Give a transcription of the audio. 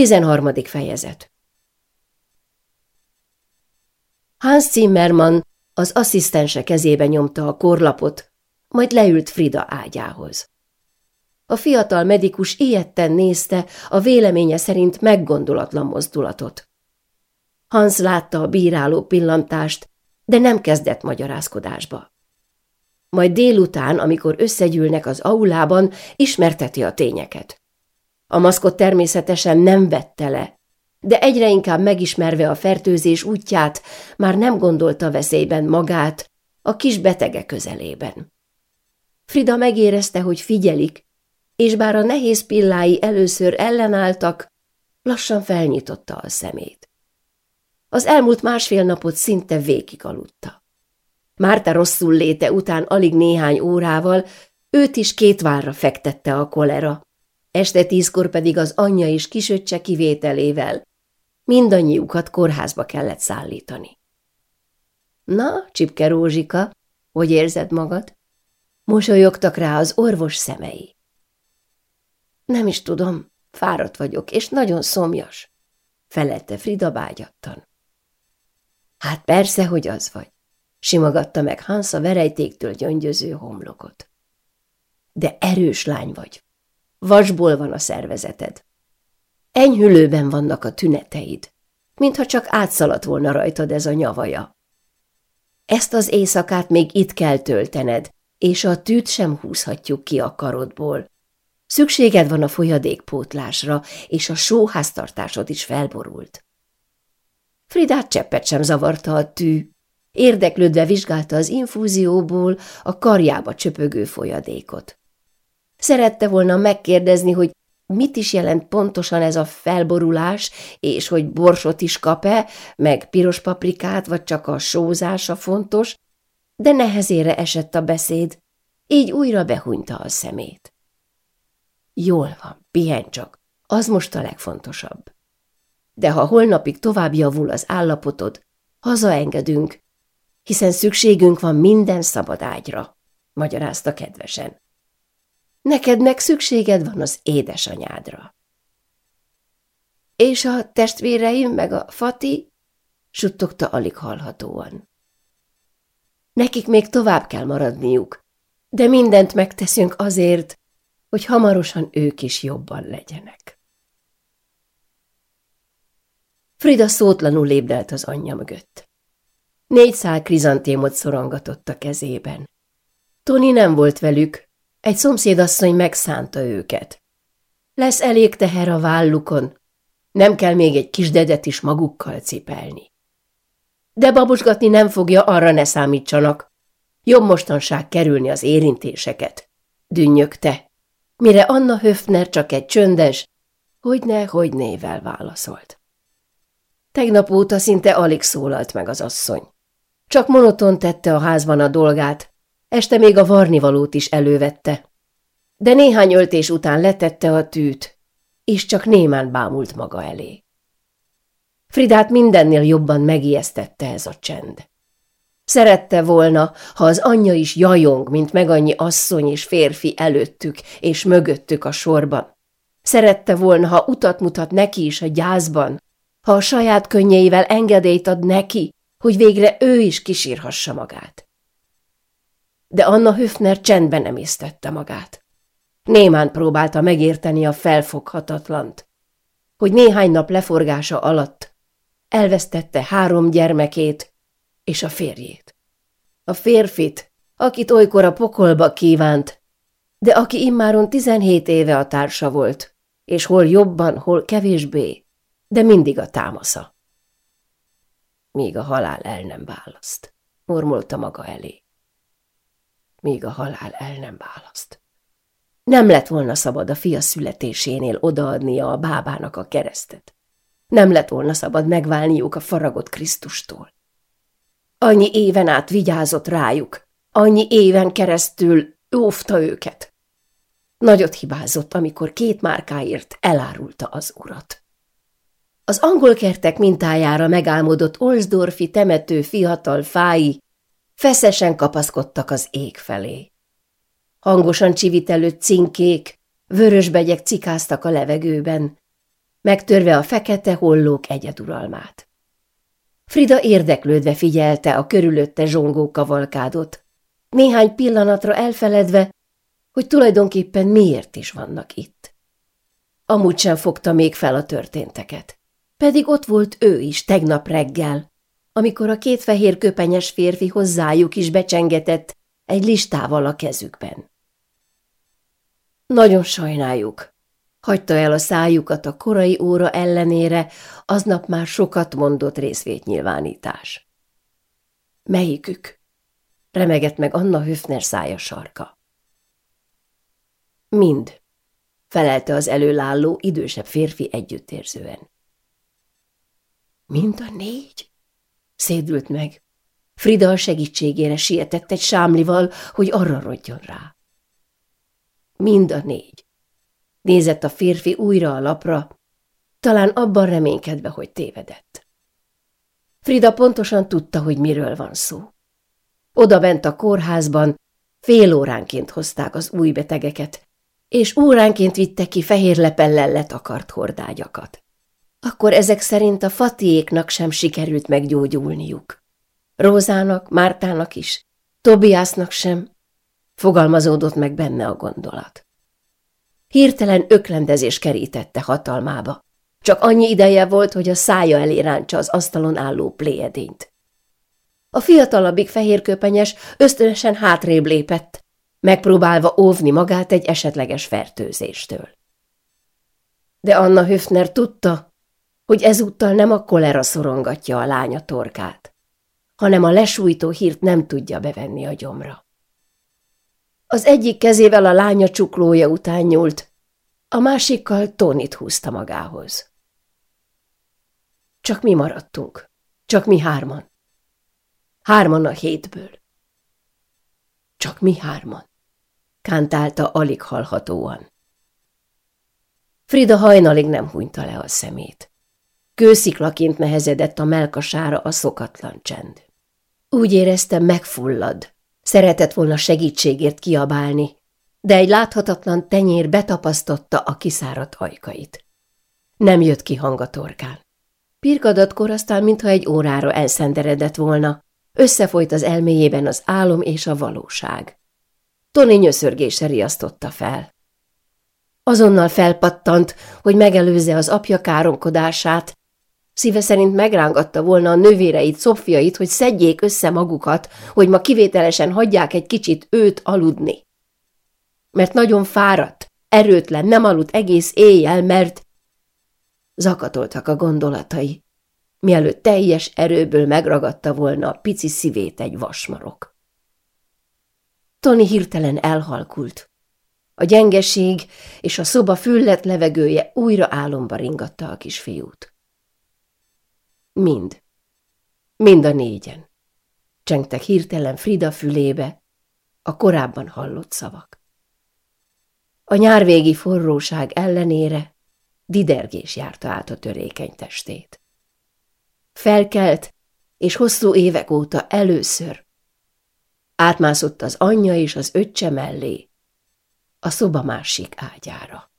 13. fejezet Hans Zimmermann az asszisztense kezébe nyomta a korlapot, majd leült Frida ágyához. A fiatal medikus ilyetten nézte a véleménye szerint meggondolatlan mozdulatot. Hans látta a bíráló pillantást, de nem kezdett magyarázkodásba. Majd délután, amikor összegyűlnek az aulában, ismerteti a tényeket. A maszkot természetesen nem vette le, de egyre inkább megismerve a fertőzés útját, már nem gondolta veszélyben magát a kis betege közelében. Frida megérezte, hogy figyelik, és bár a nehéz pillái először ellenálltak, lassan felnyitotta a szemét. Az elmúlt másfél napot szinte végig aludta. Márta rosszul léte után alig néhány órával őt is két várra fektette a kolera, este tízkor pedig az anyja és kisöccse kivételével. Mindannyiukat kórházba kellett szállítani. Na, Csipke Rózsika, hogy érzed magad? Mosolyogtak rá az orvos szemei. Nem is tudom, fáradt vagyok, és nagyon szomjas, felette Frida bágyattan. Hát persze, hogy az vagy, simogatta meg Hans a verejtéktől gyöngyöző homlokot. De erős lány vagy, vasból van a szervezeted. Enyhülőben vannak a tüneteid, mintha csak átszaladt volna rajtad ez a nyavaja. Ezt az éjszakát még itt kell töltened, és a tűt sem húzhatjuk ki a karodból, Szükséged van a folyadékpótlásra, és a sóháztartásod is felborult. Fridát cseppet sem zavarta a tű. Érdeklődve vizsgálta az infúzióból a karjába csöpögő folyadékot. Szerette volna megkérdezni, hogy mit is jelent pontosan ez a felborulás, és hogy borsot is kap-e, meg piros paprikát, vagy csak a sózása fontos, de nehezére esett a beszéd, így újra behunyta a szemét. Jól van, pihenj csak, az most a legfontosabb. De ha holnapig tovább javul az állapotod, hazaengedünk, hiszen szükségünk van minden szabad ágyra, magyarázta kedvesen. Neked meg szükséged van az édesanyádra. És a testvéreim meg a Fati? suttogta alig hallhatóan. Nekik még tovább kell maradniuk, de mindent megteszünk azért, hogy hamarosan ők is jobban legyenek. Frida szótlanul lépdelt az anyja mögött. Négy szál krizantémot szorongatott a kezében. Toni nem volt velük, egy szomszédasszony megszánta őket. Lesz elég teher a vállukon, nem kell még egy kis dedet is magukkal cipelni. De babosgatni nem fogja, arra ne számítsanak. Jobb mostanság kerülni az érintéseket. Dünnyögte mire Anna Höfner csak egy csöndes, hogyne, hogy nével válaszolt. Tegnap óta szinte alig szólalt meg az asszony. Csak monoton tette a házban a dolgát, este még a varnivalót is elővette. De néhány öltés után letette a tűt, és csak némán bámult maga elé. Fridát mindennél jobban megijesztette ez a csend. Szerette volna, ha az anyja is jajong, mint meg annyi asszony és férfi előttük és mögöttük a sorban. Szerette volna, ha utat mutat neki is a gyászban, ha a saját könnyeivel engedélyt ad neki, hogy végre ő is kisírhassa magát. De Anna Höfner csendben emésztette magát. Némán próbálta megérteni a felfoghatatlant, hogy néhány nap leforgása alatt elvesztette három gyermekét, és a férjét. A férfit, akit olykor a pokolba kívánt, de aki immáron tizenhét éve a társa volt, és hol jobban, hol kevésbé, de mindig a támasza. Míg a halál el nem választ, mormolta maga elé. Míg a halál el nem választ. Nem lett volna szabad a fia születésénél odaadnia a bábának a keresztet. Nem lett volna szabad megválniuk a faragott Krisztustól. Annyi éven át vigyázott rájuk, annyi éven keresztül óvta őket. Nagyot hibázott, amikor két márkáért elárulta az urat. Az angol kertek mintájára megálmodott Olsdorfi temető fiatal fái feszesen kapaszkodtak az ég felé. Hangosan csivitelő cinkék, vörösbegyek cikáztak a levegőben, megtörve a fekete hollók egyeduralmát. Frida érdeklődve figyelte a körülötte zsongó kavalkádot, néhány pillanatra elfeledve, hogy tulajdonképpen miért is vannak itt. Amúgy sem fogta még fel a történteket. Pedig ott volt ő is tegnap reggel, amikor a két fehér köpenyes férfi hozzájuk is becsengetett egy listával a kezükben. Nagyon sajnáljuk. Hagyta el a szájukat a korai óra ellenére, aznap már sokat mondott részvétnyilvánítás. Melyikük? Remegett meg Anna Höfner szája sarka. Mind, felelte az előlálló, idősebb férfi együttérzően. Mind a négy? Szédült meg. Frida a segítségére sietett egy sámlival, hogy arra rodjon rá. Mind a négy. Nézett a férfi újra a lapra, talán abban reménykedve, hogy tévedett. Frida pontosan tudta, hogy miről van szó. Oda bent a kórházban fél óránként hozták az új betegeket, és óránként vittek ki fehér lepellel letakart hordágyakat. Akkor ezek szerint a fatiéknak sem sikerült meggyógyulniuk. Rózának, Mártának is, Tobiásznak sem, fogalmazódott meg benne a gondolat. Hirtelen öklendezés kerítette hatalmába. Csak annyi ideje volt, hogy a szája elé az asztalon álló pléjedényt. A fiatalabbik fehérköpenyes ösztönösen hátrébb lépett, megpróbálva óvni magát egy esetleges fertőzéstől. De Anna Höfner tudta, hogy ezúttal nem a kolera szorongatja a lánya torkát, hanem a lesújtó hírt nem tudja bevenni a gyomra. Az egyik kezével a lánya csuklója után nyúlt, a másikkal Tonit húzta magához. Csak mi maradtunk, csak mi hárman. Hárman a hétből. Csak mi hárman kántálta alig hallhatóan. Frida hajnalig nem hunyta le a szemét. Kősziklaként nehezedett a melkasára a szokatlan csend. Úgy érezte, megfullad. Szeretett volna segítségért kiabálni, de egy láthatatlan tenyér betapasztotta a kiszáradt ajkait. Nem jött ki hang a torkán. Pirkadatkor aztán, mintha egy órára elszenderedett volna, összefolyt az elméjében az álom és a valóság. Tony nyöszörgése riasztotta fel. Azonnal felpattant, hogy megelőzze az apja káromkodását. Szíve szerint megrángatta volna a nővéreit, Szofiait, hogy szedjék össze magukat, hogy ma kivételesen hagyják egy kicsit őt aludni. Mert nagyon fáradt, erőtlen, nem aludt egész éjjel, mert... Zakatoltak a gondolatai, mielőtt teljes erőből megragadta volna a pici szívét egy vasmarok. Tony hirtelen elhalkult. A gyengeség és a szoba füllet levegője újra álomba ringatta a kisfiút. Mind. Mind a négyen. Csengtek hirtelen Frida fülébe a korábban hallott szavak. A nyárvégi forróság ellenére didergés járta át a törékeny testét. Felkelt, és hosszú évek óta először Átmászott az anyja és az öccse mellé, a szoba másik ágyára.